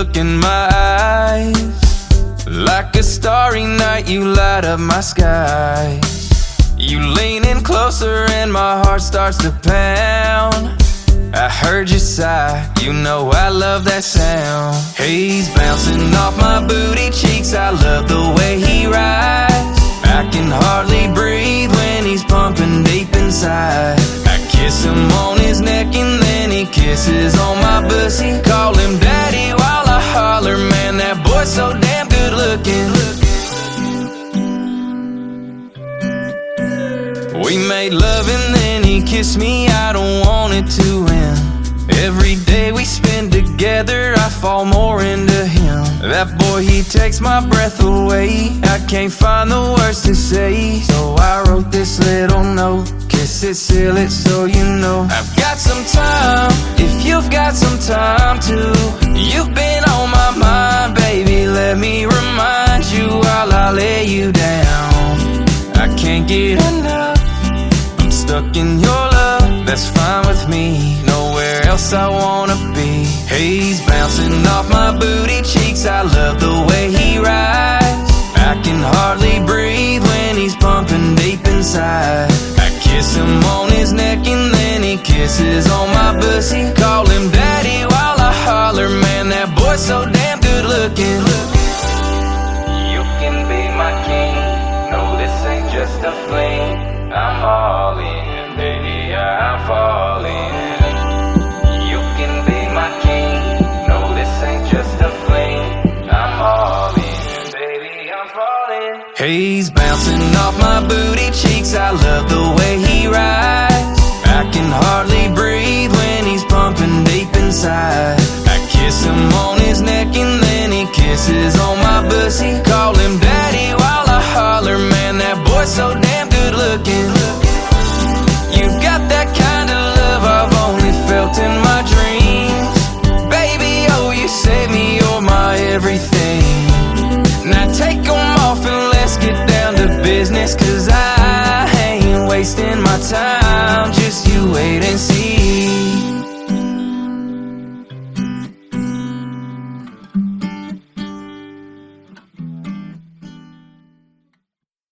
look in my eyes. Like a starry night, you light up my sky. You lean in closer, and my heart starts to pound. I heard you sigh, you know I love that sound. He's bouncing off my booty cheeks, I love the way he rides. Kisses on my pussy. Call him daddy while I holler, man, that boy's so damn good looking. We made love and then he kissed me, I don't want it to end. Every day we spend together, I fall more into him. That boy, he takes my breath away. I can't find the words to say, so I wrote this little note. Kiss it, seal it, so you know. I've got some time, get enough. I'm stuck in your love, that's fine with me. Nowhere else I wanna be. Haze bouncing off my booty cheeks, I love the way he rides. I can hardly breathe when he's pumping deep inside. I kiss him on his neck and then he kisses on my pussy. Call a fling. I'm all in, baby. I'm falling. You can be my king. No, this ain't just a fling. I'm all in, baby. I'm falling. Haze bouncing off my booty cheeks. I love the way he rides. I can hardly breathe when he's pumping deep inside. I kiss him on his neck and then he kisses on my pussy. Call him daddy so